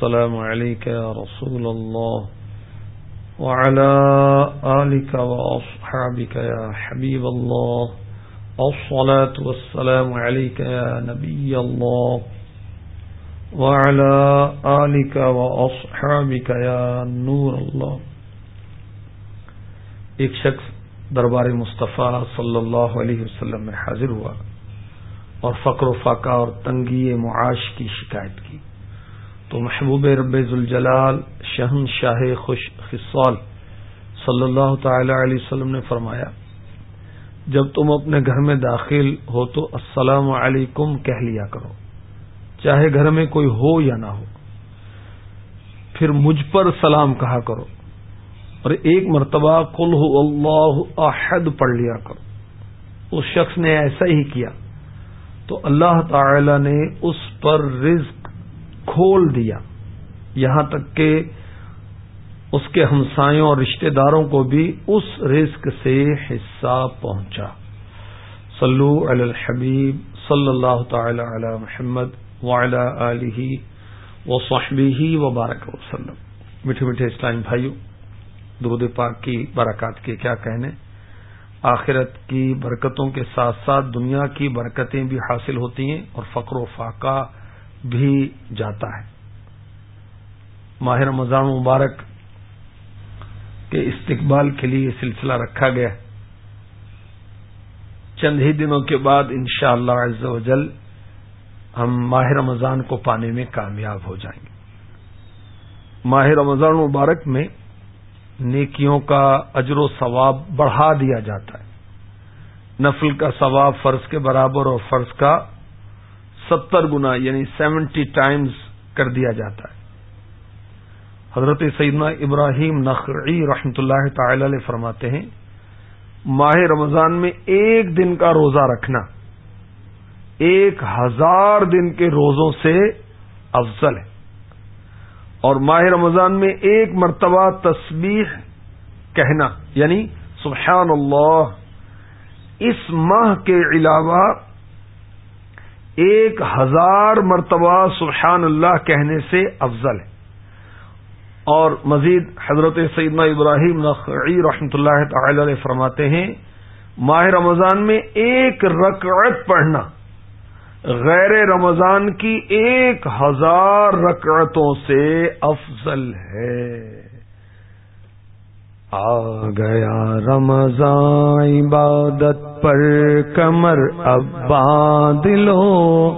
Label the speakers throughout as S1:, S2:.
S1: السلام عليك يا رسول الله وعلى آلك وأصحابك يا حبيب الله الصلاة والسلام عليك يا نبي الله وعلى آلك وأصحابك يا نور الله ایک شخص دربار مصطفیٰ صلی اللہ علیہ وسلم میں حاضر ہوا اور فقر و فاقہ اور تنگی معاش کی شکایت کی۔ تو محبوب رب ذوالجلال، شہن شاہ خوش خصال صلی اللہ تعالی علیہ وسلم نے فرمایا، جب تم اپنے گھر میں داخل ہو تو السلام علیکم کہہ لیا کرو، چاہے گھر میں کوئی ہو یا نہ ہو۔ پھر مجھ پر سلام کہا کرو اور ایک مرتبہ کل اللہ احد پڑھ لیا کرو۔ اس شخص نے ایسا ہی کیا۔ تو اللہ تعالی نے اس پر رزق کھول دیا۔ یہاں تک کہ اس کے ہمسایوں اور رشتہ داروں کو بھی اس رزق سے حصہ پہنچا۔ صلو علی الحبیب صلی اللہ تعالی علی محمد وعلی آلہ وصحبہ وبارک وسلم۔ میٹھے میٹھے اسلام بھائیوں، درود پاک کی برکات کے کیا کہنے۔ آخرت کی برکتوں کے ساتھ ساتھ دنیا کی برکتیں بھی حاصل ہوتی ہیں اور فقر و فاقہ بھی جاتا ہے۔ ماہر رمضان مبارک کے استقبال کے لیے یہ سلسلہ رکھا گیا۔ چند ہی دنوں کے بعد شاء اللہ جل ہم ماہ رمضان کو پانے میں کامیاب ہو جائیں گے۔ ماہ رمضان مبارک میں نیکیوں کا اجر و ثواب بڑھا دیا جاتا ہے۔ نفل کا ثواب فرض کے برابر اور فرض کا ستر گنا یعنی سیونٹی ٹائمز کر دیا جاتا ہے۔ حضرت سیدنا ابراہیم نقعی رحمت اللہ تعالی علیہ فرماتے ہیں، ماہ رمضان میں ایک دن کا روزہ رکھنا، ایک ہزار دن کے روزوں سے افضل ہے۔ اور ماہ رمضان میں ایک مرتبہ تسبیح کہنا یعنی سبحان اللہ، اس ماہ کے علاوہ ایک ہزار مرتبہ سبحان اللہ کہنے سے افضل ہے۔ اور مزید حضرت سیدنا ابراہیم نقعی رحمۃ اللہ تعالی علیہ فرماتے ہیں، ماہ رمضان میں ایک رکعت پڑھنا، غیر رمضان کی ایک ہزار رکعتوں سے افضل ہے۔ آ گیا رمضان عبادت پر کمر اب باندھ لو،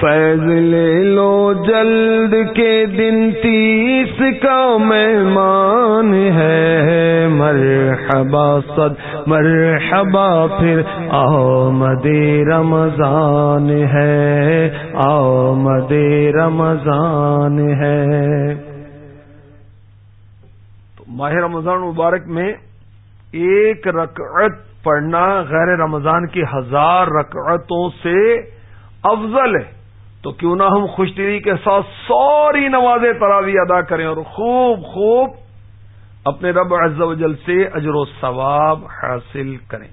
S1: فیض لے لو جلد کے دن تیس کا مہمان ہے۔ مرحبا صد، مرحبا پھر، آمد رمضان ہے، آمد رمضان ہے۔ ماہ رمضان مبارک میں ایک رکعت پڑھنا غیر رمضان کی ہزار رکعتوں سے افضل ہے۔ تو کیوں نہ ہم خوش دلی کے ساتھ سوری نماز تراوی ادا کریں اور خوب خوب اپنے رب عز و جل سے اجر و ثواب حاصل کریں۔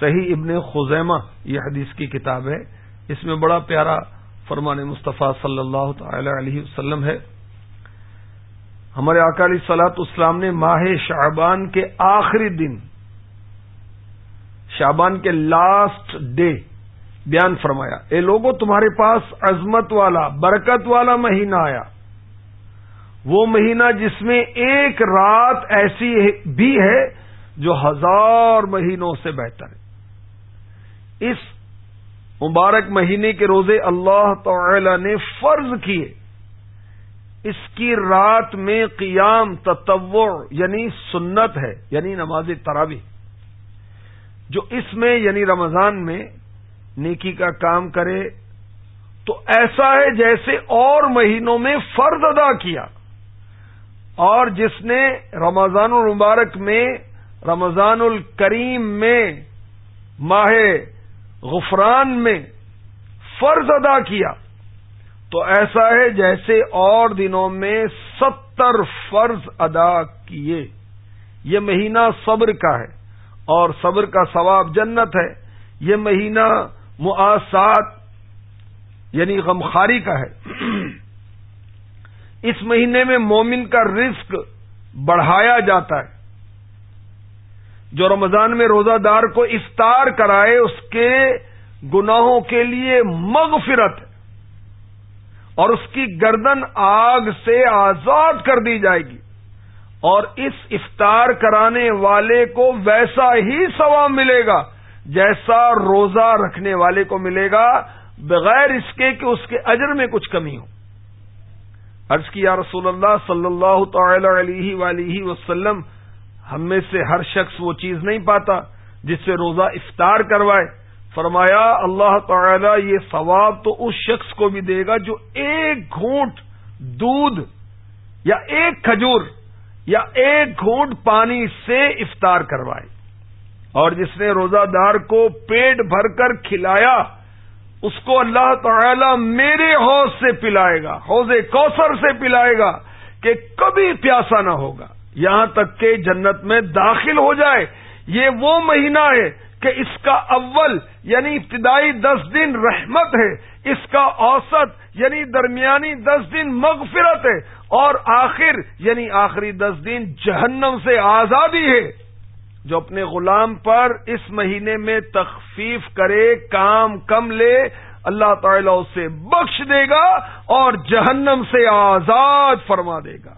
S1: صحیح ابن خزیمہ یہ حدیث کی کتاب ہے۔ اس میں بڑا پیارا فرمان مصطفیٰ صلی اللہ تعالی علیہ وسلم ہے۔ ہمارے اکالی سلاط اسلام نے ماہ شعبان کے آخری دن، شعبان کے لاسٹ ڈے بیان فرمایا۔ اے لوگوں تمہارے پاس عظمت والا، برکت والا مہینہ آیا۔ وہ مہینہ جس میں ایک رات ایسی بھی ہے جو ہزار مہینوں سے بہتر ہے۔ اس مبارک مہینے کے روزے اللہ تعالی نے فرض کیے۔ اس کی رات میں قیام تتور یعنی سنت ہے یعنی نماز تراوی جو اس میں یعنی رمضان میں نیکی کا کام کرے، تو ایسا ہے جیسے اور مہینوں میں فرض ادا کیا۔ اور جس نے رمضان المبارک میں رمضان الکریم میں ماہ غفران میں فرض ادا کیا تو ایسا ہے جیسے اور دنوں میں ستر فرض ادا کیے۔ یہ مہینہ صبر کا ہے اور صبر کا ثواب جنت ہے۔ یہ مہینہ معاسات یعنی غمخاری کا ہے۔ اس مہینے میں مومن کا رزق بڑھایا جاتا ہے۔ جو رمضان میں روزہ دار کو افطار کرائے، اس کے گناہوں کے لیے مغفرت اور اس کی گردن آگ سے آزاد کر دی جائے گی اور اس افطار کرانے والے کو ویسا ہی ثواب ملے گا جیسا روزہ رکھنے والے کو ملے گا، بغیر اس کے کہ اس کے اجر میں کچھ کمی ہو۔ عرض کیا رسول اللہ صلی اللہ تعالی علیہ ولیہ وسلم، ہم میں سے ہر شخص وہ چیز نہیں پاتا جس سے روزہ افطار کروائے۔ فرمایا اللہ تعالی یہ ثواب تو اس شخص کو بھی دے گا جو ایک گھونٹ دودھ یا ایک کھجور یا ایک گھونٹ پانی سے افطار کروائے۔ اور جس نے روزہ دار کو پیٹ بھر کر کھلایا، اس کو اللہ تعالی میرے حوض سے پلائے گا، حوض کوثر سے پلائے گا کہ کبھی پیاسا نہ ہوگا۔ یہاں تک کہ جنت میں داخل ہو جائے۔ یہ وہ مہینہ ہے کہ اس کا اول یعنی ابتدائی دس دن رحمت ہے، اس کا اوسط یعنی درمیانی دس دن مغفرت ہے، اور آخر یعنی آخری دس دن جہنم سے آزادی ہے۔ جو اپنے غلام پر اس مہینے میں تخفیف کرے، کام کم لے، اللہ تعالی اسے بخش دے گا اور جہنم سے آزاد فرما دے گا۔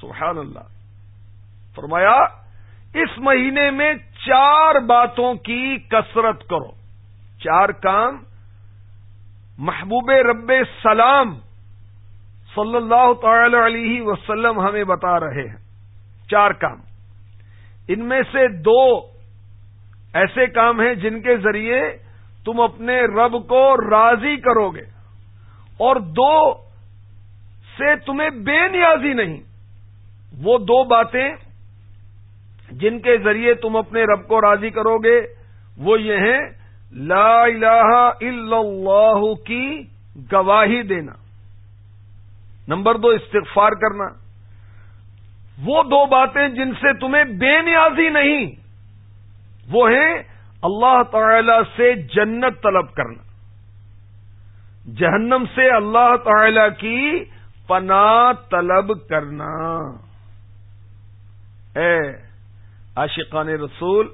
S1: سبحان اللہ۔ فرمایا، اس مہینے میں چار باتوں کی کثرت کرو۔ چار کام۔ محبوب رب سلام صلی اللہ تعالی علیہ وسلم ہمیں بتا رہے ہیں۔ چار کام۔ ان میں سے دو ایسے کام ہیں جن کے ذریعے تم اپنے رب کو راضی کرو گے۔ اور دو سے تمہیں بے نیازی نہیں۔ وہ دو باتیں جن کے ذریعے تم اپنے رب کو راضی کرو گے، وہ یہ ہیں، لا الہ الا اللہ کی گواہی دینا۔ نمبر دو، استغفار کرنا۔ وہ دو باتیں جن سے تمہیں بے نیازی نہیں، وہ ہیں اللہ تعالی سے جنت طلب کرنا۔ جہنم سے اللہ تعالی کی پناہ طلب کرنا۔ اے عاشقان رسول،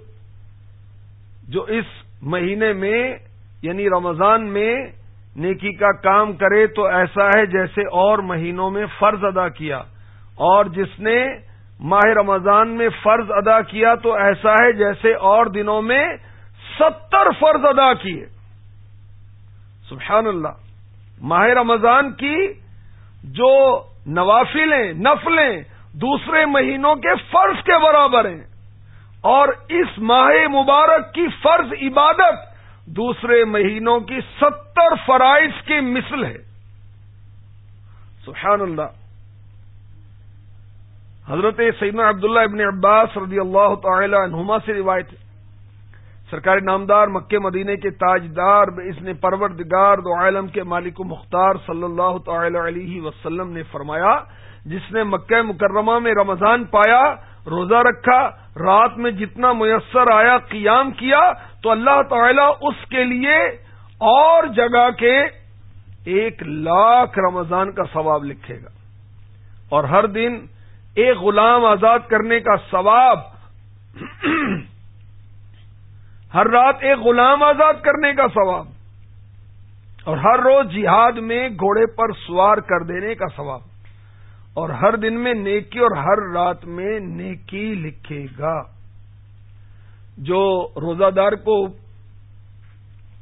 S1: جو اس مہینے میں یعنی رمضان میں نیکی کا کام کرے تو ایسا ہے جیسے اور مہینوں میں فرض ادا کیا۔ اور جس نے ماہ رمضان میں فرض ادا کیا تو ایسا ہے جیسے اور دنوں میں ستر فرض ادا کیے۔ سبحان اللہ۔ ماہ رمضان کی جو نوافلیں نفلیں، دوسرے مہینوں کے فرض کے برابر ہیں۔ اور اس ماہ مبارک کی فرض عبادت دوسرے مہینوں کی ستر فرائض کی مثل ہے۔ سبحان اللہ۔ حضرت سیدنا عبداللہ ابن عباس رضی اللہ تعالی عنہما سے روایت سرکاری نامدار مکہ مدینے کے تاجدار اس نے پروردگار دو عالم کے مالک و مختار صلی اللہ تعالی علیہ وسلم نے فرمایا، جس نے مکہ مکرمہ میں رمضان پایا روزہ رکھا، رات میں جتنا میسر آیا، قیام کیا، تو اللہ تعالی اس کے لیے اور جگہ کے ایک لاکھ رمضان کا ثواب لکھے گا۔ اور ہر دن ایک غلام آزاد کرنے کا ثواب، ہر رات ایک غلام آزاد کرنے کا ثواب، اور ہر روز جہاد میں گھوڑے پر سوار کر دینے کا ثواب۔ اور ہر دن میں نیکی اور ہر رات میں نیکی لکھے گا۔ جو روزہ دار کو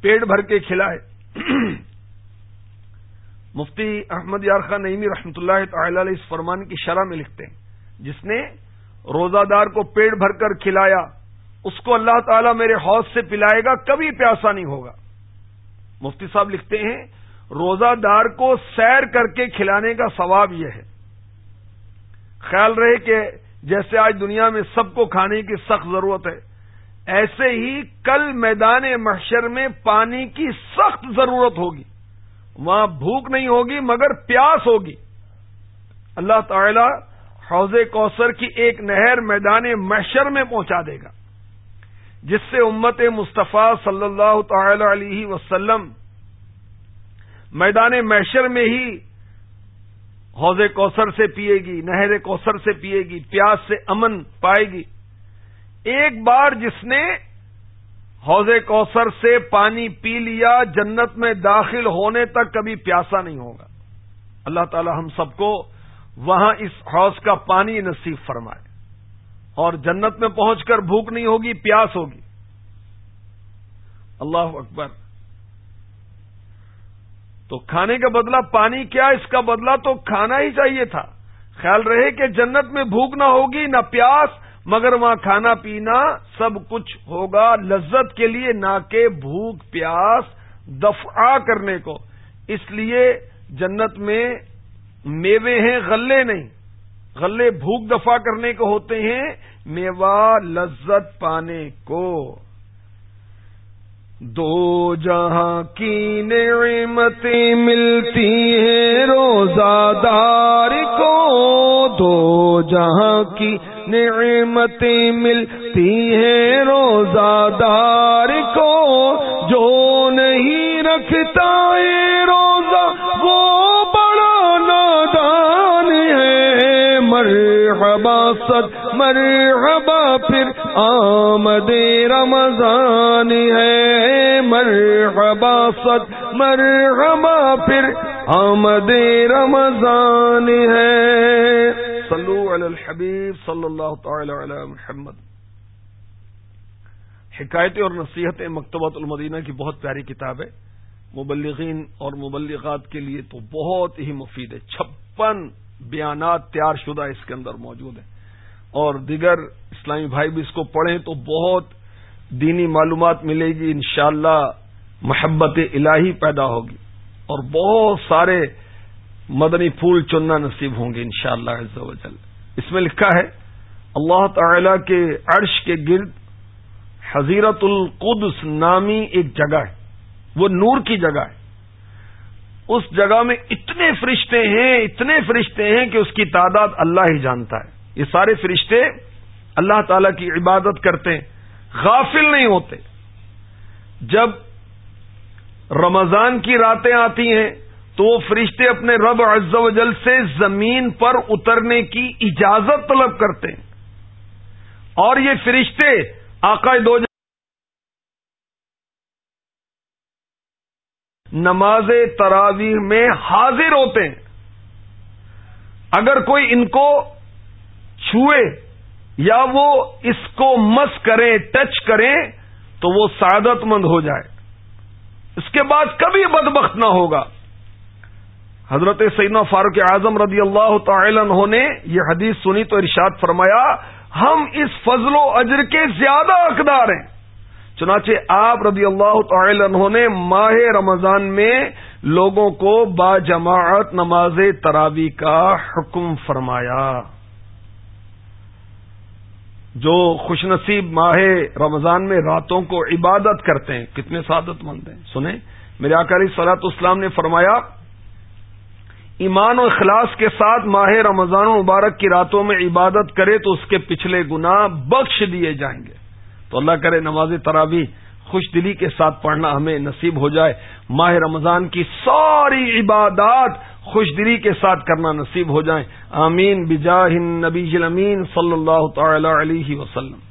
S1: پیٹ بھر کے کھلائے۔ مفتی احمد یار خان نعیمی رحمتہ اللہ تعالی علیہ اس فرمان کی شرح میں لکھتے ہیں۔ جس نے روزہ دار کو پیٹ بھر کر کھلایا، اس کو اللہ تعالیٰ میرے حوض سے پلائے گا، کبھی پیاسا نہیں ہوگا۔ مفتی صاحب لکھتے ہیں روزہ دار کو سیر کر کے کھلانے کا ثواب یہ ہے۔ خیال رہے کہ جیسے آج دنیا میں سب کو کھانے کی سخت ضرورت ہے، ایسے ہی کل میدان محشر میں پانی کی سخت ضرورت ہوگی۔ وہاں بھوک نہیں ہوگی، مگر پیاس ہوگی۔ اللہ تعالی حوض کوثر کی ایک نہر میدان محشر میں پہنچا دے گا، جس سے امت مصطفیٰ صلی اللہ تعالی علیہ وسلم میدان محشر میں ہی حوض کوثر سے پیے گی، نہر کوثر سے پیے گی، پیاس سے امن پائے گی۔ ایک بار جس نے حوض کوثر سے پانی پی لیا، جنت میں داخل ہونے تک کبھی پیاسا نہیں ہوگا۔ اللہ تعالی ہم سب کو وہاں اس حوض کا پانی نصیب فرمائے۔ اور جنت میں پہنچ کر بھوک نہیں ہوگی، پیاس ہوگی۔ اللہ اکبر۔ تو کھانے کا بدلہ پانی کیا اس کا بدلہ تو کھانا ہی چاہیے تھا۔ خیال رہے کہ جنت میں بھوک نہ ہوگی، نہ پیاس، مگر وہاں کھانا پینا سب کچھ ہوگا۔ لذت کے لیے نہ کہ بھوک، پیاس، دفعہ کرنے کو۔ اس لیے جنت میں میوے ہیں، غلے نہیں۔ غلے بھوک دفع کرنے کو ہوتے ہیں، میوہ لذت پانے کو۔ دو جہاں کی نعمتیں ملتی ہیں روزہ دار کو۔ دو جہاں کی نعمتیں ملتی ہیں روزہ دار کو۔ جو نہیں رکھتا ہے روزہ مرحبا صد مرحبا، پھر آمد رمضان ہے۔ مرحبا صد مرحبا، پھر آمد رمضان ہے۔ صلو علی الحبیب صلی اللہ تعالی علی محمد۔ حکایتیں اور نصیحتیں مکتبۃ المدینہ کی بہت پیاری کتاب ہے۔ مبلغین اور مبلغات کے لیے تو بہت ہی مفید ہے۔ چھپن بیانات تیار شدہ اس کے اندر موجود ہیں۔ اور دیگر اسلامی بھائی بھی اس کو پڑھیں تو بہت دینی معلومات ملے گی، انشاءاللہ محبت الہی پیدا ہوگی۔ اور بہت سارے مدنی پھول چننا نصیب ہوں گے انشاءاللہ شاء اللہ اس میں لکھا ہے، اللہ تعالی کے عرش کے گرد حضیرت القدس نامی ایک جگہ ہے۔ وہ نور کی جگہ ہے۔ اس جگہ میں اتنے فرشتے ہیں، اتنے فرشتے ہیں کہ اس کی تعداد اللہ ہی جانتا ہے۔ یہ سارے فرشتے اللہ تعالی کی عبادت کرتے ہیں، غافل نہیں ہوتے۔ جب رمضان کی راتیں آتی ہیں تو وہ فرشتے اپنے رب عز و جل سے زمین پر اترنے کی اجازت طلب کرتے ہیں۔ اور یہ فرشتے آقا دو نماز تراویح میں حاضر ہوتے ہیں۔ اگر کوئی ان کو چھوئے یا وہ اس کو مس کریں، ٹچ کریں، تو وہ سعادت مند ہو جائے۔ اس کے بعد کبھی بدبخت نہ ہوگا۔ حضرت سیدنا فاروق اعظم رضی اللہ تعالی عنہ نے یہ حدیث سنی تو ارشاد فرمایا، ہم اس فضل و اجر کے زیادہ حقدار ہیں۔ چنانچہ آپ رضی اللہ تعالی عنہ نے ماہ رمضان میں لوگوں کو با جماعت نماز تراوی کا حکم فرمایا۔ جو خوش نصیب ماہ رمضان میں راتوں کو عبادت کرتے ہیں، کتنے سعادت مند ہیں۔ سنیں، میرے آکاری سلاط اسلام نے فرمایا، ایمان و اخلاص کے ساتھ ماہ رمضان مبارک کی راتوں میں عبادت کرے تو اس کے پچھلے گنا بخش دیے جائیں گے۔ تو اللہ کرے نماز ترابی خوش دلی کے ساتھ پڑھنا ہمیں نصیب ہو جائے۔ ماہ رمضان کی ساری عبادات خوش دلی کے ساتھ کرنا نصیب ہو جائیں۔ آمین۔ بجاہ نبی امین صلی اللہ تعالی علیہ وسلم۔